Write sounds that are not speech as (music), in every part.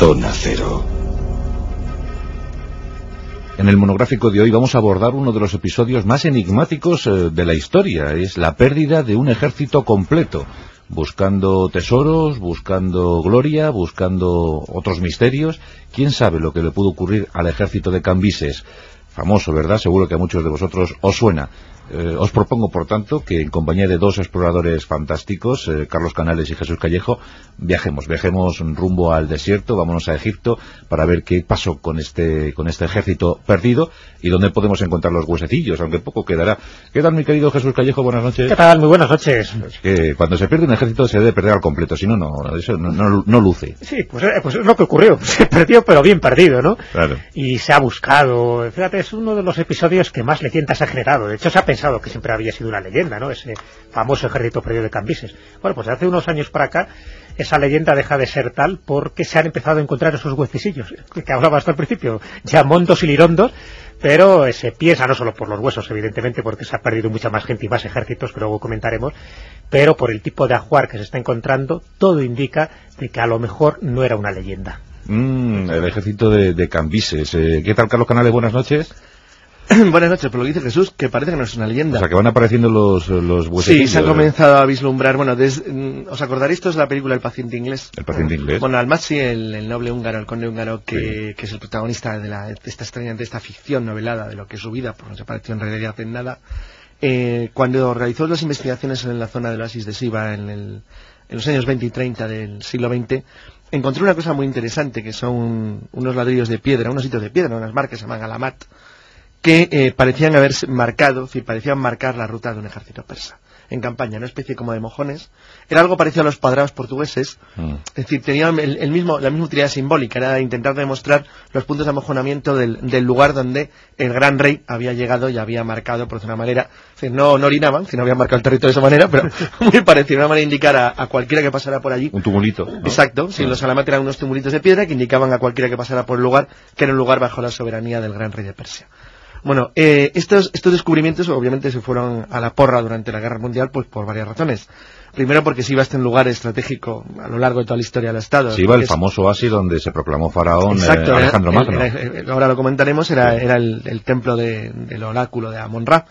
Zona Cero. En el monográfico de hoy vamos a abordar uno de los episodios más enigmáticos eh, de la historia. Es la pérdida de un ejército completo. Buscando tesoros, buscando gloria, buscando otros misterios. ¿Quién sabe lo que le pudo ocurrir al ejército de Cambises? Famoso, ¿verdad? Seguro que a muchos de vosotros os suena. Eh, os propongo, por tanto, que en compañía de dos exploradores fantásticos, eh, Carlos Canales y Jesús Callejo, viajemos, viajemos rumbo al desierto, vámonos a Egipto para ver qué pasó con este, con este ejército perdido y dónde podemos encontrar los huesecillos, aunque poco quedará. ¿Qué tal, mi querido Jesús Callejo? Buenas noches. ¿Qué tal? Muy buenas noches. que cuando se pierde un ejército se debe perder al completo, si no, no, eso no, no, no luce. Sí, pues, eh, pues es lo que ocurrió. (laughs) Se perdió, pero bien perdido, ¿no? Claro. Y se ha buscado. Fíjate, es uno de los episodios que más leyendas ha generado. De hecho, se ha pensado que siempre había sido una leyenda, ¿no? Ese famoso ejército perdido de Cambises. Bueno, pues hace unos años para acá esa leyenda deja de ser tal porque se han empezado a encontrar esos huesecillos que hablaba hasta el principio, ya mondos y lirondos, pero se piensa no solo por los huesos, evidentemente, porque se ha perdido mucha más gente y más ejércitos, que luego comentaremos, pero por el tipo de ajuar que se está encontrando, todo indica de que a lo mejor no era una leyenda. Mm, el ejército de, de Cambises. Eh, ¿Qué tal, Carlos Canales? Buenas noches. (clears throat) Buenas noches, por lo que dice Jesús, que parece que no es una leyenda. O sea, que van apareciendo los, los huesecillos. Sí, se han comenzado a vislumbrar, bueno, des, mm, ¿os acordaréis? Esto es la película El paciente inglés. El paciente inglés. Bueno, Almazi, el, el noble húngaro, el conde húngaro, que, que es el protagonista de, la, de esta extraña, de esta ficción novelada de lo que es su vida, porque no se pareció en realidad en nada, eh, cuando realizó las investigaciones en la zona del oasis de Siva en, el, en los años 20 y 30 del siglo XX, encontró una cosa muy interesante, que son unos ladrillos de piedra, unos sitios de piedra, unas marcas que se llaman Alamat, que eh, parecían haber marcado, decir, parecían marcar la ruta de un ejército persa en campaña, una especie como de mojones. Era algo parecido a los cuadrados portugueses, Mm. es decir, tenían el, el mismo, la misma utilidad simbólica, era intentar demostrar los puntos de amojonamiento del, del lugar donde el gran rey había llegado y había marcado, por una manera, es decir, no, no orinaban, sino habían marcado el territorio de esa manera, pero (laughs) (laughs) muy parecido, una manera de indicar a, a cualquiera que pasara por allí Un tumulito. ¿no? Exacto, sí, Mm. los alamat eran unos tumulitos de piedra que indicaban a cualquiera que pasara por el lugar que era un lugar bajo la soberanía del gran rey de Persia. Bueno, eh, estos, estos descubrimientos obviamente se fueron a la porra durante la guerra mundial pues por varias razones. Primero porque se iba a este lugar estratégico a lo largo de toda la historia del Estado. Se iba el Es- famoso oasis donde se proclamó faraón eh, Exacto, Alejandro Magno. era- ahora lo comentaremos, era, era el, el templo de- del oráculo de Amon-Ra.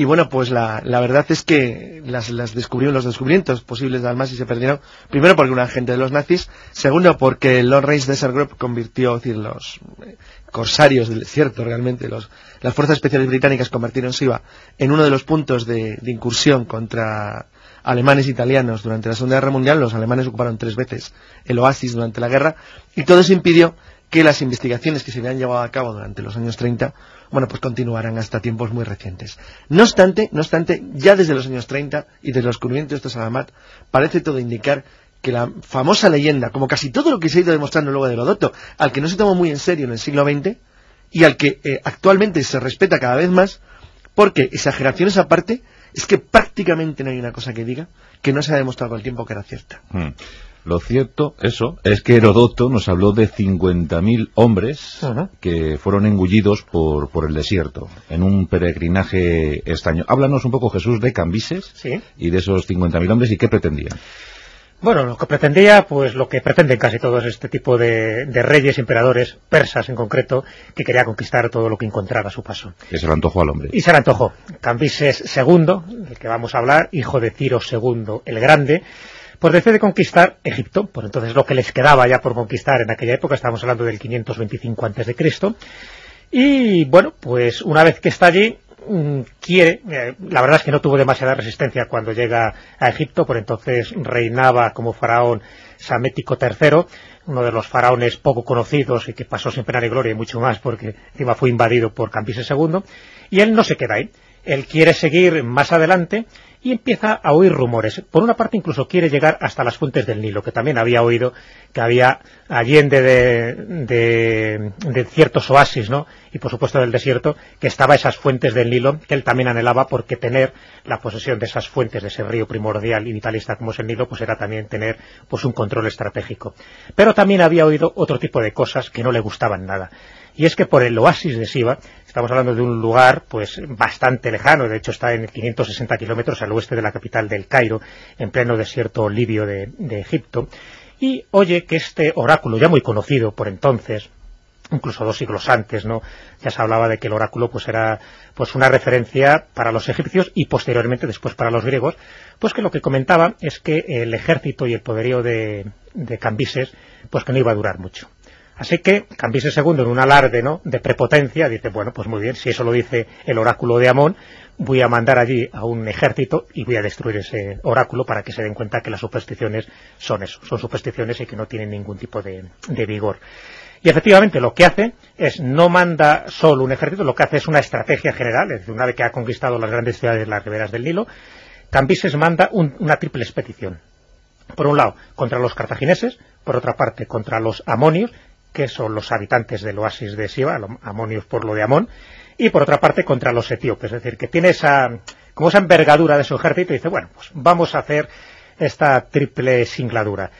Y bueno, pues la, verdad es que las, las descubrieron, los descubrimientos posibles de Almasi se perdieron, primero porque un agente de los nazis, segundo porque el Lord Reis Desert Group convirtió, es decir, los eh, corsarios del desierto realmente, los, las fuerzas especiales británicas convirtieron Siva en uno de los puntos de, de incursión contra alemanes e italianos durante la Segunda Guerra Mundial, los alemanes ocuparon tres veces el oasis durante la guerra, y todo eso impidió que las investigaciones que se habían llevado a cabo durante los años 30, bueno, pues continuaran hasta tiempos muy recientes. No obstante, no obstante, ya desde los años 30 y desde los descubrimientos de estos Alamat, parece todo indicar que la famosa leyenda, como casi todo lo que se ha ido demostrando luego de Herodoto, al que no se tomó muy en serio en el siglo XX, y al que eh, actualmente se respeta cada vez más, porque exageraciones aparte, es que prácticamente no hay una cosa que diga que no se ha demostrado con el tiempo que era cierta. Mm. Lo cierto, eso, es que Herodoto nos habló de 50.000 hombres que fueron engullidos por, por el desierto, en un peregrinaje extraño. Háblanos un poco, Jesús, de Cambises Sí. y de esos 50.000 hombres y qué pretendían. Bueno, lo que pretendía, pues lo que pretenden casi todos este tipo de, de reyes, emperadores, persas en concreto, que quería conquistar todo lo que encontrara a su paso. Que se le antojó al hombre. Y se le antojó. Cambises II, del que vamos a hablar, hijo de Ciro II el Grande, pues decide conquistar Egipto. Por entonces lo que les quedaba ya por conquistar en aquella época, estamos hablando del 525 a.C., y bueno, pues una vez que está allí, mm, quiere, eh, la verdad es que no tuvo demasiada resistencia cuando llega a Egipto, por entonces reinaba como faraón Samético III, uno de los faraones poco conocidos y que pasó sin pena ni gloria y mucho más porque encima fue invadido por Cambises II, y él no se queda ahí. Él quiere seguir más adelante y empieza a oír rumores. Por una parte incluso quiere llegar hasta las fuentes del Nilo, que también había oído que había allende de, de, de ciertos oasis, ¿no? Y por supuesto del desierto, que estaba esas fuentes del Nilo, que él también anhelaba porque tener la posesión de esas fuentes, de ese río primordial y vitalista como es el Nilo, pues era también tener pues un control estratégico. Pero también había oído otro tipo de cosas que no le gustaban nada. Y es que por el oasis de Siva, estamos hablando de un lugar pues bastante lejano, de hecho está en 560 kilómetros al oeste de la capital del Cairo, en pleno desierto libio de, Egipto, y oye que este oráculo, ya muy conocido por entonces, incluso dos siglos antes, ¿no? Ya se hablaba de que el oráculo pues era pues una referencia para los egipcios y posteriormente después para los griegos, pues que lo que comentaba es que el ejército y el poderío de, de Cambises pues que no iba a durar mucho. Así que Cambises II en un alarde ¿no? de prepotencia dice, bueno, pues muy bien, si eso lo dice el oráculo de Amón, voy a mandar allí a un ejército y voy a destruir ese oráculo para que se den cuenta que las supersticiones son eso, son supersticiones y que no tienen ningún tipo de, de vigor. Y efectivamente lo que hace es, no manda solo un ejército, lo que hace es una estrategia general, es decir, una vez que ha conquistado las grandes ciudades de las riberas del Nilo, Cambises manda un, una triple expedición. Por un lado, contra los cartagineses, por otra parte, contra los amonios, que son los habitantes del oasis de Siva, amonios por lo de Amón, y por otra parte contra los etíopes, es decir, que tiene esa, como esa envergadura de su ejército y dice, bueno, pues vamos a hacer esta triple singladura.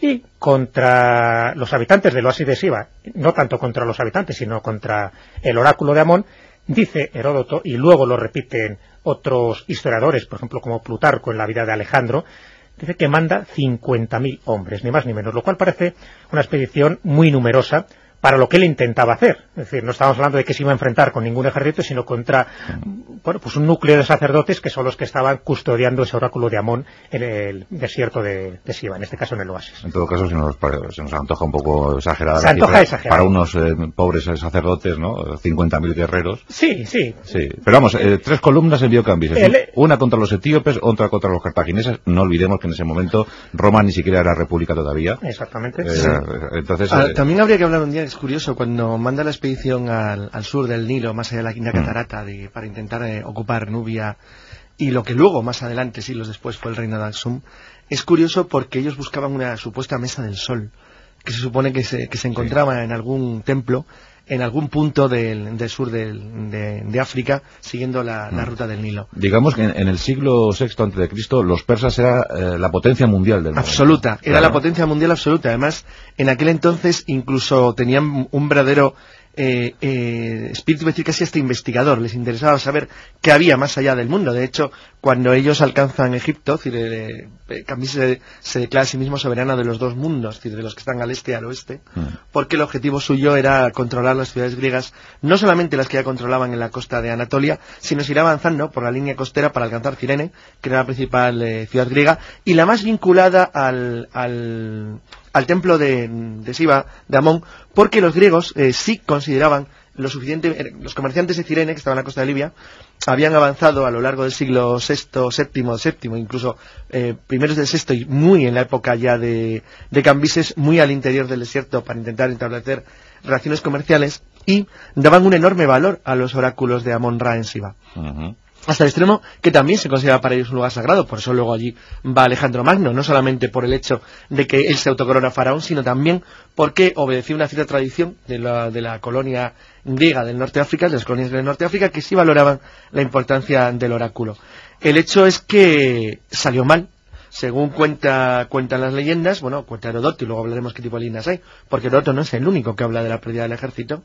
Y contra los habitantes del oasis de Siva, no tanto contra los habitantes, sino contra el oráculo de Amón, dice Heródoto, y luego lo repiten otros historiadores, por ejemplo como Plutarco en la vida de Alejandro, dice que manda 50.000 hombres, ni más ni menos, lo cual parece una expedición muy numerosa para lo que él intentaba hacer. Es decir, no estamos hablando de que se iba a enfrentar con ningún ejército, sino contra bueno, pues un núcleo de sacerdotes que son los que estaban custodiando ese oráculo de Amón en el desierto de, de Siva, en este caso en el oasis. En todo caso, se nos, se nos antoja un poco exagerada. Se antoja exagerada. Para unos eh, pobres sacerdotes, ¿no? 50.000 guerreros. Sí, sí. Sí, pero vamos, eh, tres columnas envió Cambises. El- Una contra los etíopes, otra contra los cartagineses. No olvidemos que en ese momento Roma ni siquiera era república todavía. Exactamente. Eh, Entonces, Ah, eh, también habría que hablar un día, es curioso, cuando manda la expedición al, al sur del Nilo, más allá de la quinta Mm. catarata, de- para intentar eh, ocupar Nubia, y lo que luego, más adelante, siglos después, fue el reino de Aksum, es curioso porque ellos buscaban una supuesta mesa del sol, que se supone que se, que se encontraba en algún templo, en algún punto del, del sur del- de, de África, siguiendo la, Mm. la ruta del Nilo. digamos que en, en el siglo VI antes de Cristo los persas era eh, la potencia mundial del momento. Absoluta, era Claro. la potencia mundial absoluta. Además, en aquel entonces incluso tenían un verdadero eh, eh, espíritu, iba a decir casi hasta investigador. Les interesaba saber qué había más allá del mundo. De hecho, cuando ellos alcanzan Egipto, es decir, eh, eh, se, se declara a sí mismo soberano de los dos mundos, es decir, de los que están al este y al oeste, Mm. porque el objetivo suyo era controlar las ciudades griegas, no solamente las que ya controlaban en la costa de Anatolia, sino seguir avanzando por la línea costera para alcanzar Cirene, que era la principal eh, ciudad griega, y la más vinculada al, al, al templo de, de Siva, de Amón, porque los griegos eh, sí consideraban lo suficiente, eh, los comerciantes de Cirene, que estaban en la costa de Libia, habían avanzado a lo largo del siglo VI, VII, VII, incluso eh, primeros del VI y muy en la época ya de, de Cambises, muy al interior del desierto para intentar establecer relaciones comerciales y daban un enorme valor a los oráculos de Amon-Ra en Ujú. Hasta el extremo que también se considera para ellos un lugar sagrado, por eso luego allí va Alejandro Magno, no solamente por el hecho de que él se autocorona faraón, sino también porque obedeció una cierta tradición de la, de la colonia griega del norte de África, de las colonias del norte de África, que sí valoraban la importancia del oráculo. El hecho es que salió mal, según cuenta, cuentan las leyendas, bueno, cuenta Herodoto, y luego hablaremos qué tipo de leyendas hay, porque Herodoto no es el único que habla de la pérdida del ejército,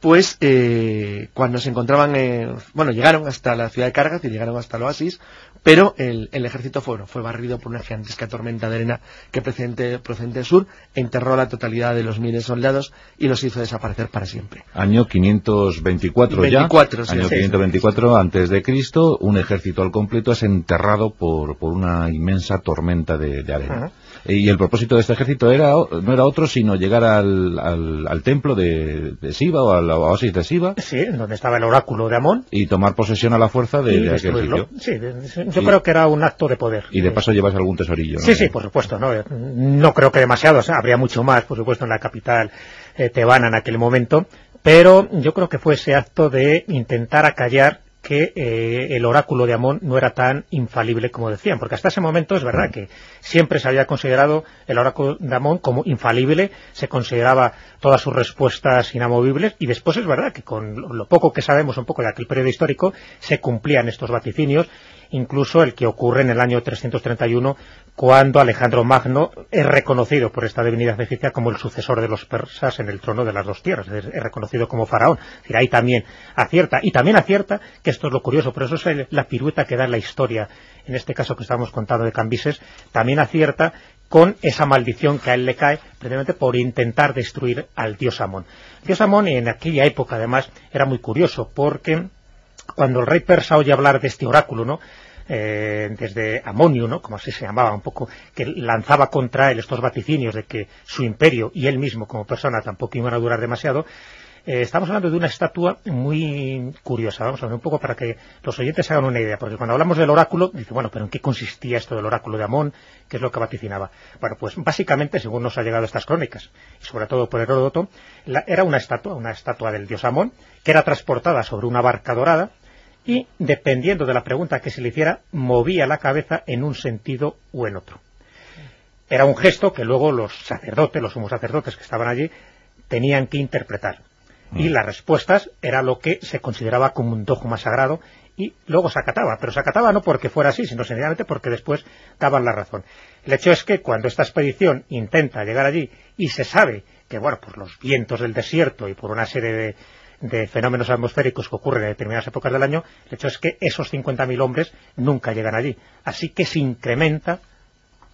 pues eh, cuando se encontraban, eh, bueno, llegaron hasta la ciudad de Cargas y llegaron hasta el oasis, pero el, el ejército fue, bueno, fue barrido por una gigantesca tormenta de arena que procedente, procedente del sur enterró a la totalidad de los miles de soldados y los hizo desaparecer para siempre. Año 524 ya. 24, sí, año sí. 524 antes de Cristo, un ejército al completo es enterrado por, por una inmensa tormenta de, de arena. Ajá. Y el propósito de este ejército era no era otro sino llegar al, al, al templo de, de Siva o al oasis de Siva Sí, donde estaba el oráculo de Amón. y tomar posesión a la fuerza de, aquel sitio. Sí, yo Y- creo que era un acto de poder. Y de paso llevas algún tesorillo. ¿no? Sí, sí, por supuesto, ¿no? No creo que demasiado, o sea, habría mucho más, por supuesto, en la capital eh, tebana en aquel momento, pero yo creo que fue ese acto de intentar acallar que eh, el oráculo de Amón no era tan infalible como decían, porque hasta ese momento es verdad que siempre se había considerado el oráculo de Amón como infalible, se consideraba todas sus respuestas inamovibles, y después es verdad que con lo poco que sabemos un poco de aquel periodo histórico, se cumplían estos vaticinios, incluso el que ocurre en el año 331 cuando Alejandro Magno es reconocido por esta divinidad egipcia como el sucesor de los persas en el trono de las dos tierras, es reconocido como faraón. Ahí también acierta, y también acierta, que esto es lo curioso, por eso es la pirueta que da la historia, en este caso que estamos contando de Cambises, también acierta con esa maldición que a él le cae, precisamente por intentar destruir al dios Amón. Dios Amón en aquella época, además, era muy curioso, porque cuando el rey persa oye hablar de este oráculo, ¿no?, eh, desde Amonio, ¿no? como así se llamaba un poco, que lanzaba contra él estos vaticinios de que su imperio y él mismo como persona tampoco iban a durar demasiado, eh, estamos hablando de una estatua muy curiosa, vamos a ver un poco para que los oyentes se hagan una idea, porque cuando hablamos del oráculo, dice, bueno, pero ¿en qué consistía esto del oráculo de Amón? ¿Qué es lo que vaticinaba? Bueno, pues básicamente, según nos ha llegado estas crónicas, y sobre todo por Heródoto, era una estatua, una estatua del dios Amón, que era transportada sobre una barca dorada, y, dependiendo de la pregunta que se le hiciera, movía la cabeza en un sentido u en otro. Era un gesto que luego los sacerdotes, los sumos sacerdotes que estaban allí, tenían que interpretar. Y mm. las respuestas era lo que se consideraba como un dogma sagrado y luego se acataba, pero se acataba no porque fuera así, sino sencillamente porque después daban la razón. El hecho es que cuando esta expedición intenta llegar allí y se sabe que, bueno, por los vientos del desierto y por una serie de, de fenómenos atmosféricos que ocurren en determinadas épocas del año, el hecho es que esos 50.000 hombres nunca llegan allí. Así que se incrementa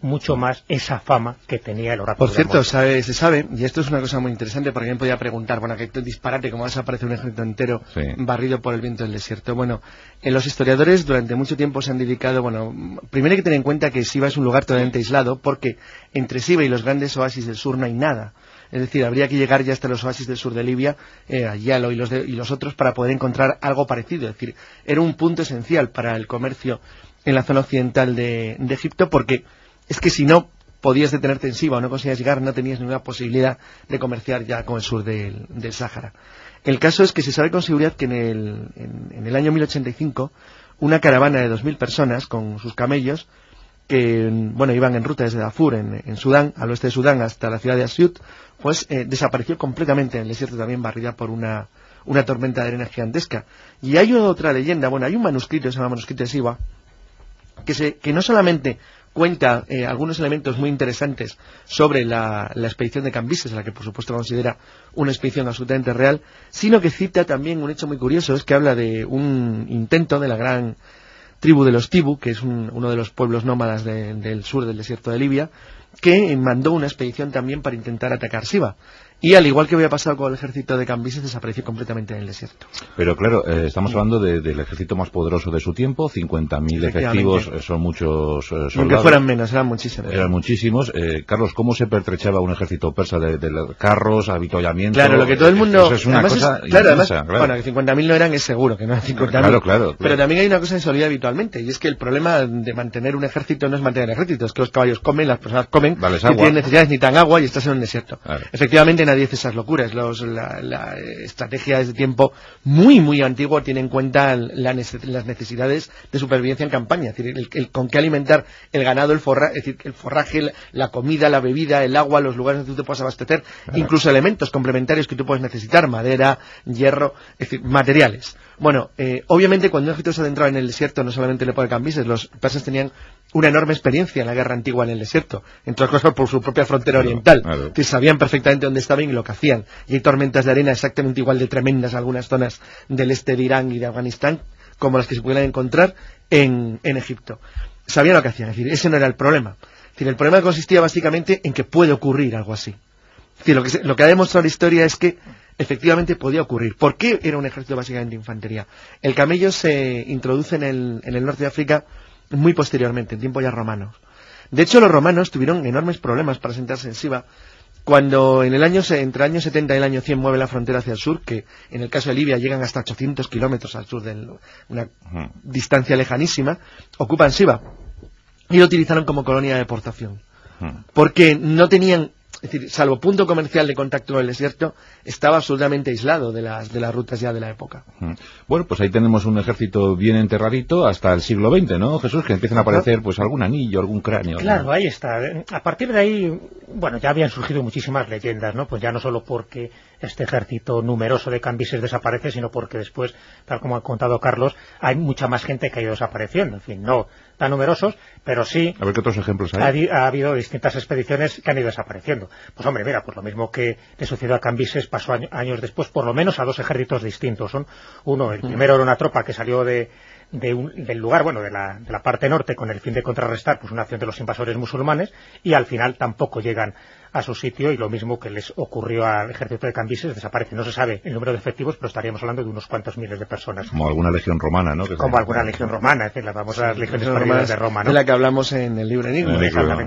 mucho más esa fama que tenía el oráculo. Por cierto, se sabe, y esto es una cosa muy interesante, porque alguien podía preguntar, bueno, que disparate, como desaparece un ejército entero barrido por el viento del desierto. Bueno, en los historiadores durante mucho tiempo se han dedicado, bueno, primero hay que tener en cuenta que Siva es un lugar totalmente aislado, porque entre Siva y los grandes oasis del sur no hay nada. Es decir, habría que llegar ya hasta los oasis del sur de Libia, eh, a Yalo y los, y los otros, para poder encontrar algo parecido. Es decir, era un punto esencial para el comercio en la zona occidental de, Egipto, porque es que si no podías detenerte en o no conseguías llegar, no tenías ninguna posibilidad de comerciar ya con el sur del, Sáhara. El caso es que se sabe con seguridad que en el, en, el año 1085 una caravana de 2.000 personas con sus camellos que bueno iban en ruta desde Darfur en, Sudán, al oeste de Sudán hasta la ciudad de Asyut, pues eh, desapareció completamente en el desierto también barrida por una, una tormenta de arena gigantesca. Y hay otra leyenda, bueno, hay un manuscrito, se llama manuscrito de Siwa, que, se, que no solamente cuenta eh, algunos elementos muy interesantes sobre la, expedición de Cambises, la que por supuesto considera una expedición absolutamente real, sino que cita también un hecho muy curioso, es que habla de un intento de la gran tribu de los Tibu, que es uno de los pueblos nómadas del sur del desierto de Libia, que mandó una expedición también para intentar atacar Siva. Y al igual que había pasado con el ejército de Cambises, desapareció completamente en el desierto. Pero claro, eh, estamos hablando del ejército más poderoso de su tiempo, 50.000 efectivos, eh, son muchos eh, soldados. Aunque fueran menos, eran muchísimos. Eran muchísimos. Carlos, ¿cómo se pertrechaba un ejército persa de, carros, avituallamiento? Claro, lo que todo el mundo... es una cosa claro, además, bueno, que 50.000 no eran, es seguro que no eran 50.000. Claro, claro, Pero también hay una cosa que se olvida habitualmente, y es que el problema de mantener un ejército no es mantener ejército, es que los caballos comen, las personas comen, vale, y tienen necesidades ni tan agua y estás en un desierto. Efectivamente nadie hace esas locuras. La, estrategia de tiempo muy, muy antiguo tiene en cuenta las necesidades de supervivencia en campaña, es decir, el, con qué alimentar el ganado, el, decir, el forraje, la comida, la bebida, el agua, los lugares donde tú te puedas abastecer, incluso elementos complementarios que tú puedes necesitar, madera, hierro, es decir, materiales. Bueno, eh, obviamente cuando un ejército se adentraba en el desierto no solamente le pone Cambises, los persas tenían una enorme experiencia en la guerra antigua en el desierto, entre otras cosas por su propia frontera oriental, que sabían perfectamente dónde estaban y lo que hacían. Y hay tormentas de arena exactamente igual de tremendas en algunas zonas del este de Irán y de Afganistán, como las que se pudieran encontrar en, Egipto. Sabían lo que hacían, es decir, ese no era el problema. Es decir, el problema consistía básicamente en que puede ocurrir algo así. Es decir, lo que, lo que ha demostrado la historia es que efectivamente podía ocurrir. ¿Por qué era un ejército básicamente de infantería? El camello se introduce en el, en el norte de África muy posteriormente, en tiempos ya romanos. De hecho, los romanos tuvieron enormes problemas para sentarse en Siva cuando en el año, entre el año 70 y el año 100 mueve la frontera hacia el sur, que en el caso de Libia llegan hasta 800 kilómetros al sur de una distancia lejanísima, ocupan Siva y lo utilizaron como colonia de deportación. Porque no tenían es decir, salvo punto comercial de contacto con el desierto, estaba absolutamente aislado de las, de las rutas ya de la época. Mm. Bueno, pues ahí tenemos un ejército bien enterradito hasta el siglo XX, ¿no, Jesús? Que empiezan a aparecer pues algún anillo, algún cráneo. Claro, ahí está. A partir de ahí, bueno, ya habían surgido muchísimas leyendas, ¿no? Pues ya no solo porque este ejército numeroso de cambises desaparece, sino porque después, tal como ha contado Carlos, hay mucha más gente que ha ido desapareciendo. En fin, no tan numerosos, pero sí... A ver qué otros ejemplos hay. Ha, habido distintas expediciones que han ido desapareciendo. Pues hombre, mira, pues lo mismo que le sucedió a Cambises pasó años después, por lo menos a dos ejércitos distintos. Son Uno, el mm. primero era una tropa que salió de, del lugar, bueno, de la, de la parte norte con el fin de contrarrestar pues una acción de los invasores musulmanes y al final tampoco llegan a su sitio y lo mismo que les ocurrió al ejército de Cambises desaparece. No se sabe el número de efectivos, pero estaríamos hablando de unos cuantos miles de personas. Como alguna legión romana, ¿no? Como alguna legión romana, es decir, las famosas legiones perdidas de Roma, ¿no? De la que hablamos en el libro Enigma.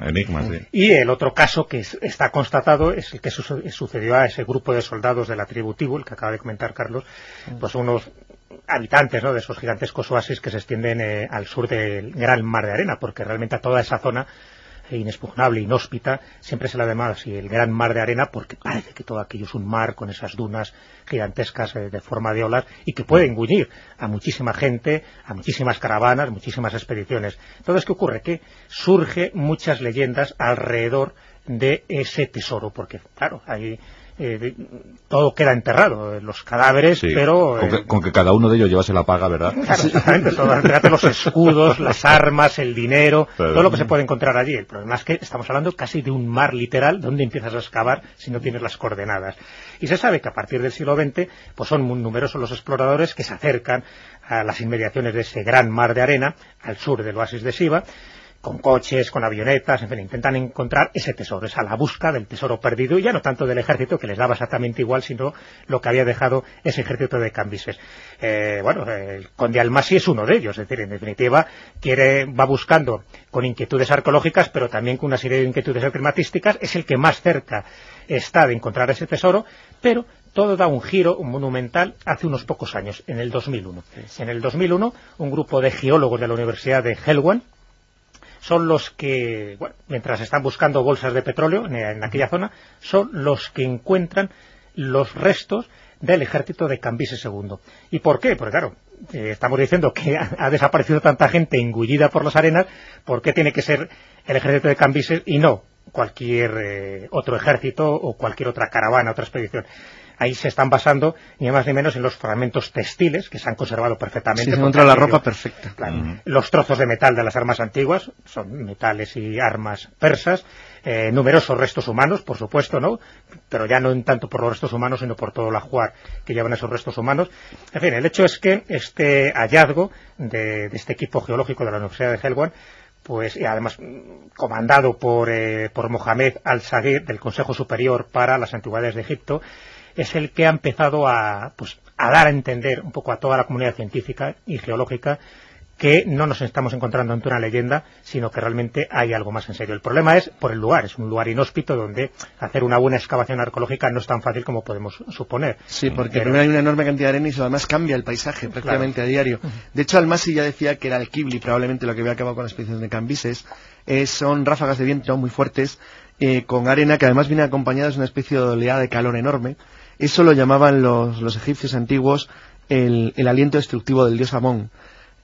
Enigma, sí. Y el otro caso que está constatado es el que sucedió a ese grupo de soldados de la tribu Tibul, que acaba de comentar Carlos, pues unos habitantes ¿no? de esos gigantescos oasis que se extienden eh, al sur del Gran Mar de Arena, porque realmente a toda esa zona inexpugnable, inhóspita, siempre se la llama así el gran mar de arena porque parece que todo aquello es un mar con esas dunas gigantescas eh, de forma de olas y que puede engullir a muchísima gente, a muchísimas caravanas, muchísimas expediciones. Entonces, ¿qué ocurre? Que surge muchas leyendas alrededor de ese tesoro, porque claro, hay eh, todo queda enterrado, los cadáveres, pero... Eh, con que, cada uno de ellos llevase la paga, ¿verdad? (laughs) Claro, los escudos, las armas, el dinero, todo lo que se puede encontrar allí. El problema es que estamos hablando casi de un mar literal, donde empiezas a excavar si no tienes las coordenadas. Y se sabe que a partir del siglo XX, pues son muy numerosos los exploradores que se acercan a las inmediaciones de ese gran mar de arena, al sur del oasis de Siva, con coches, con avionetas, en fin, intentan encontrar ese tesoro, esa la busca del tesoro perdido, y ya no tanto del ejército, que les daba exactamente igual, sino lo que había dejado ese ejército de Cambises. Eh, bueno, el conde Almasi es uno de ellos, es decir, en definitiva, quiere, va buscando con inquietudes arqueológicas, pero también con una serie de inquietudes climatísticas, es el que más cerca está de encontrar ese tesoro, pero todo da un giro monumental hace unos pocos años, en el 2001. En el 2001, un grupo de geólogos de la Universidad de Helwan, son los que, bueno, mientras están buscando bolsas de petróleo en, aquella zona, son los que encuentran los restos del ejército de Cambises II. ¿Y por qué? Porque claro, eh, estamos diciendo que ha, desaparecido tanta gente engullida por las arenas, ¿por qué tiene que ser el ejército de Cambises y no cualquier eh, otro ejército o cualquier otra caravana, otra expedición? Ahí se están basando ni más ni menos en los fragmentos textiles que se han conservado perfectamente. se encuentra la ropa perfecta. Los trozos de metal de las armas antiguas, son metales y armas persas, eh, numerosos restos humanos, por supuesto, ¿no? Pero ya no en tanto por los restos humanos, sino por todo el ajuar que llevan esos restos humanos. En fin, el hecho es que este hallazgo de, este equipo geológico de la Universidad de Helwan pues y además comandado por, eh, por Mohamed al-Saguir del Consejo Superior para las Antigüedades de Egipto, es el que ha empezado a, pues, a dar a entender un poco a toda la comunidad científica y geológica que no nos estamos encontrando ante una leyenda, sino que realmente hay algo más en serio. El problema es por el lugar, es un lugar inhóspito donde hacer una buena excavación arqueológica no es tan fácil como podemos suponer. Sí, porque primero hay una enorme cantidad de arena y además cambia el paisaje prácticamente a diario. De hecho, Almasi ya decía que era el Kibli, probablemente lo que había acabado con la expedición de Cambises, son ráfagas de viento muy fuertes, eh, con arena que además viene acompañada de una especie de oleada de calor enorme, eso lo llamaban los, egipcios antiguos el, aliento destructivo del dios Amón.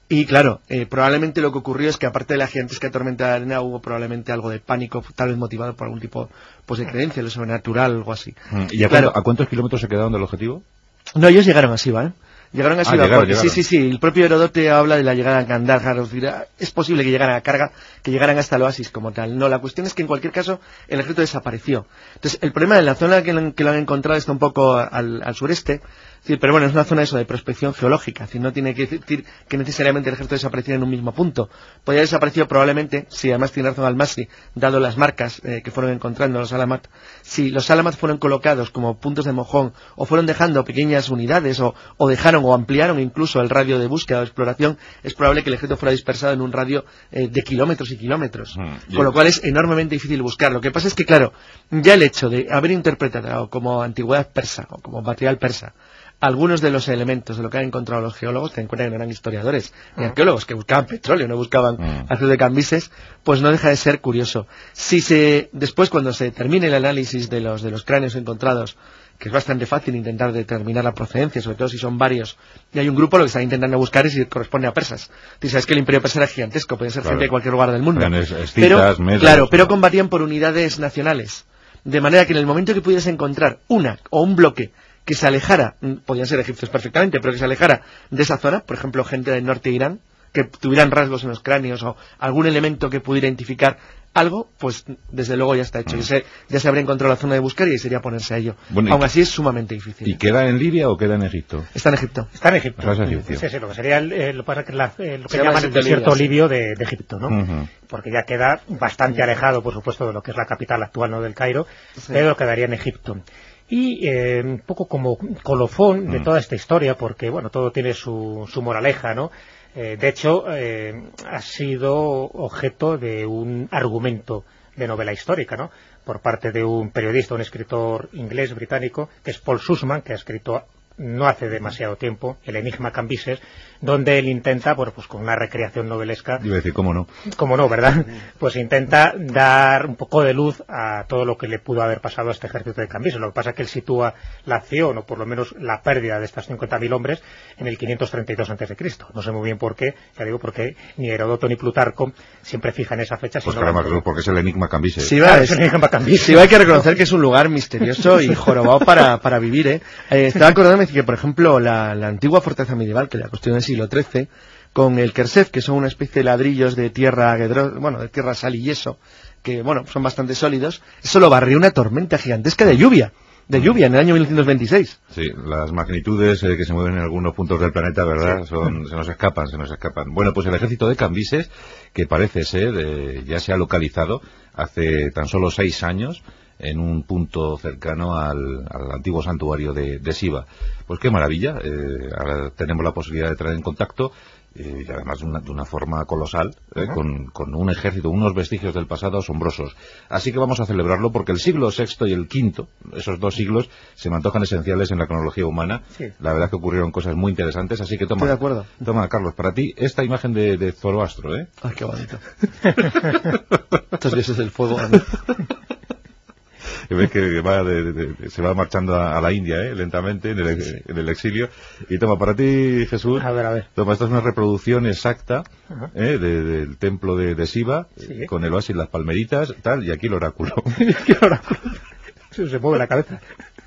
Y claro, eh, probablemente lo que ocurrió es que aparte de la gigantesca tormenta de arena hubo probablemente algo de pánico, tal vez motivado por algún tipo pues, de creencia, lo sobrenatural, algo así. Mm, ¿Y a, a cuántos kilómetros se quedaron del objetivo? No, ellos llegaron así, ¿vale? Llegaron a ah, Sí, sí, sí. El propio Herodote habla de la llegada a Kandahar. Es posible que llegaran a carga, que llegaran hasta el oasis como tal. No, la cuestión es que en cualquier caso el ejército desapareció. Entonces, el problema de la zona que lo, han encontrado está un poco al, al sureste, pero bueno, es una zona eso de prospección geológica. Es no tiene que decir que necesariamente el ejército desapareciera en un mismo punto. Podría haber desaparecido probablemente, si además tiene razón Almasi, dado las marcas eh, que fueron encontrando los Alamat, si los Alamat fueron colocados como puntos de mojón o fueron dejando pequeñas unidades o, dejaron o ampliaron incluso el radio de búsqueda o exploración, es probable que el ejército fuera dispersado en un radio eh, de kilómetros y kilómetros. Mm, con lo cual es enormemente difícil buscar. Lo que pasa es que, claro, ya el hecho de haber interpretado como antigüedad persa o como material persa algunos de los elementos de lo que han encontrado los geólogos, que encuentran que eran historiadores y ah. arqueólogos que buscaban petróleo, no buscaban mm. azul de cambises, pues no deja de ser curioso. Si se, después cuando se termine el análisis de los, de los cráneos encontrados, que es bastante fácil intentar determinar la procedencia, sobre todo si son varios, y hay un grupo lo que está intentando buscar es si corresponde a persas. Tú sabes que el imperio persa era gigantesco, puede ser gente de cualquier lugar del mundo. pero, claro, pero combatían por unidades nacionales. De manera que en el momento que pudieras encontrar una o un bloque que se alejara, mm, podían ser egipcios perfectamente, pero que se alejara de esa zona, por ejemplo, gente del norte de Irán, que tuvieran rasgos en los cráneos o algún elemento que pudiera identificar algo, pues desde luego ya está hecho. Ya, se, ya se habría encontrado la zona de buscar y sería ponerse a ello. Bueno, Aún así es sumamente difícil. ¿Y queda en Libia o queda en Egipto? Está en Egipto. Está en Egipto. O sea, es egipcio. Sí, sí, lo que sería el, eh, lo que pasa es que la- eh, lo que llaman el desierto libio, de, de Egipto, ¿no? Porque ya queda bastante alejado, por supuesto, de lo que es la capital actual, ¿no? Del Cairo, Sí. pero quedaría en Egipto. Y eh, un poco como colofón de Mm. toda esta historia, porque, bueno, todo tiene su, su moraleja, ¿no? Eh, de hecho, eh, ha sido objeto de un argumento de novela histórica, ¿no? Por parte de un periodista, un escritor inglés británico, que es Paul Sussman, que ha escrito no hace demasiado tiempo, El Enigma Cambises, donde él intenta, bueno, pues con una recreación novelesca, Iba a decir, ¿cómo no? como no, ¿verdad? Pues intenta dar un poco de luz a todo lo que le pudo haber pasado a este ejército de Cambises. Lo que pasa es que él sitúa la acción, o por lo menos la pérdida de estas 50.000 hombres, en el 532 a.C. No sé muy bien por qué, ya digo, porque ni Heródoto ni Plutarco siempre fijan esa fecha. Pues sino caramba, porque es el enigma Cambises. Sí, Claro, va, es el Enigma Cambises. Sí, hay que reconocer (laughs) que es un lugar misterioso y jorobado para, para vivir, ¿eh? Eh, Estaba acordándome que, por ejemplo, la, la antigua fortaleza medieval, que la en el siglo XIII, con el Kersef, que son una especie de ladrillos de tierra, bueno, de tierra sal y yeso, que, bueno, son bastante sólidos, eso lo barrió una tormenta gigantesca de lluvia, de lluvia en el año 1926. Sí, las magnitudes eh, que se mueven en algunos puntos del planeta, ¿verdad? Son, se nos escapan, se nos escapan. Bueno, pues el ejército de Cambises, que parece ser, eh, ya se ha localizado hace tan solo seis años en un punto cercano al, al antiguo santuario de, de Siva. Pues qué maravilla, eh, ahora tenemos la posibilidad de traer en contacto eh, y además de una, de una forma colosal, eh, con, con un ejército, unos vestigios del pasado asombrosos. Así que vamos a celebrarlo porque el siglo VI y el V, esos dos siglos, se me antojan esenciales en la cronología humana. Sí. La verdad que ocurrieron cosas muy interesantes, así que toma. Estoy de acuerdo. Toma, Carlos, para ti esta imagen de, de Zoroastro, ¿eh? Ay, qué bonito. (laughs) Estos dioses del fuego. Que ves que va de- de- de- se va marchando a, a la India, ¿eh? Lentamente, en el, en el exilio. Y toma, para ti, Jesús. A ver, a ver. Toma, esta es una reproducción exacta. ¿eh? de- del templo de, de Siva, Sí. eh, con el oasis, las palmeritas, tal, y aquí el oráculo. (laughs) Qué oráculo. Se se mueve la cabeza.